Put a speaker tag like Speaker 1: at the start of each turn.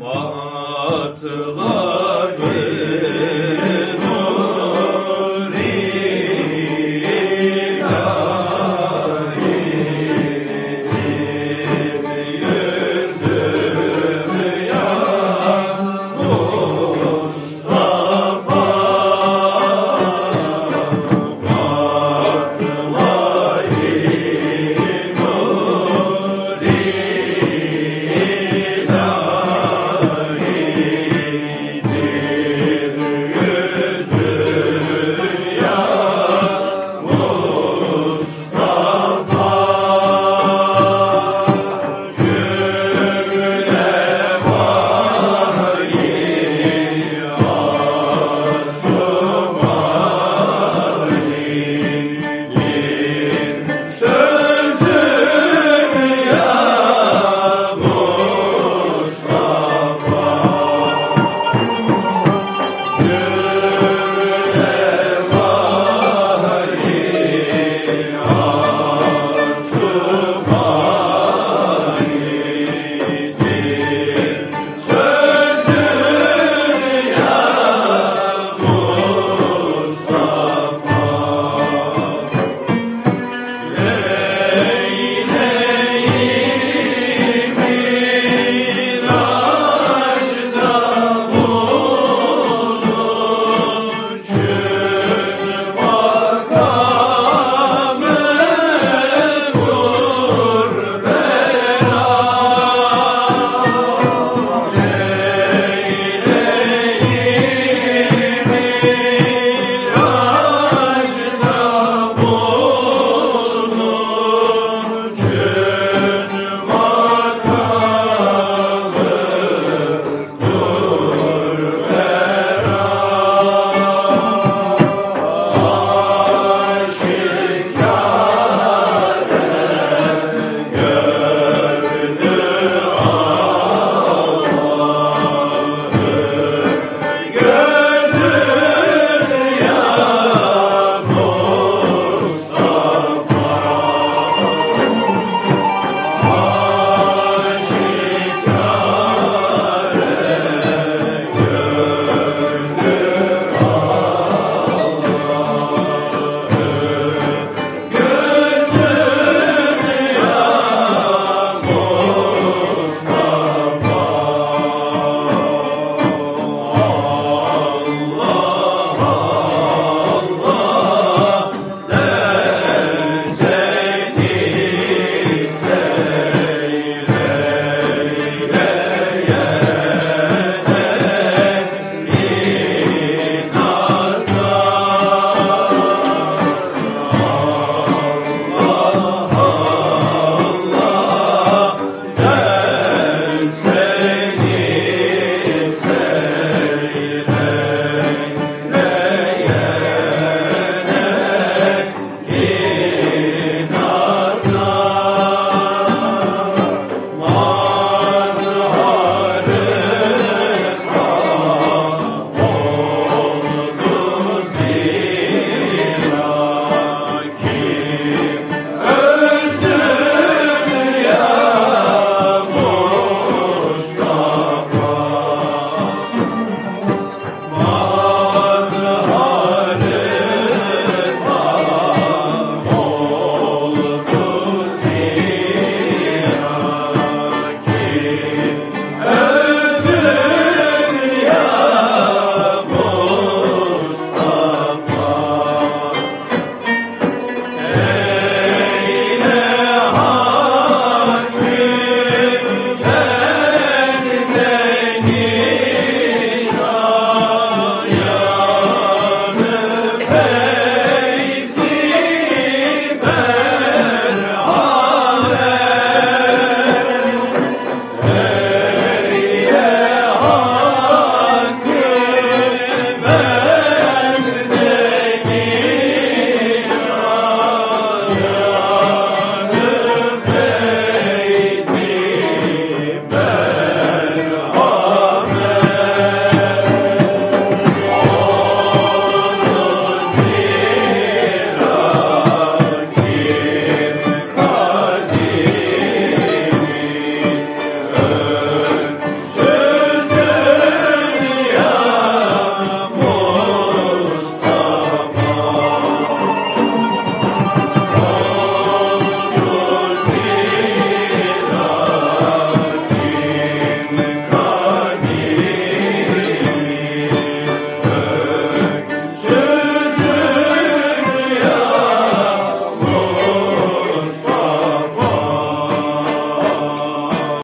Speaker 1: Matla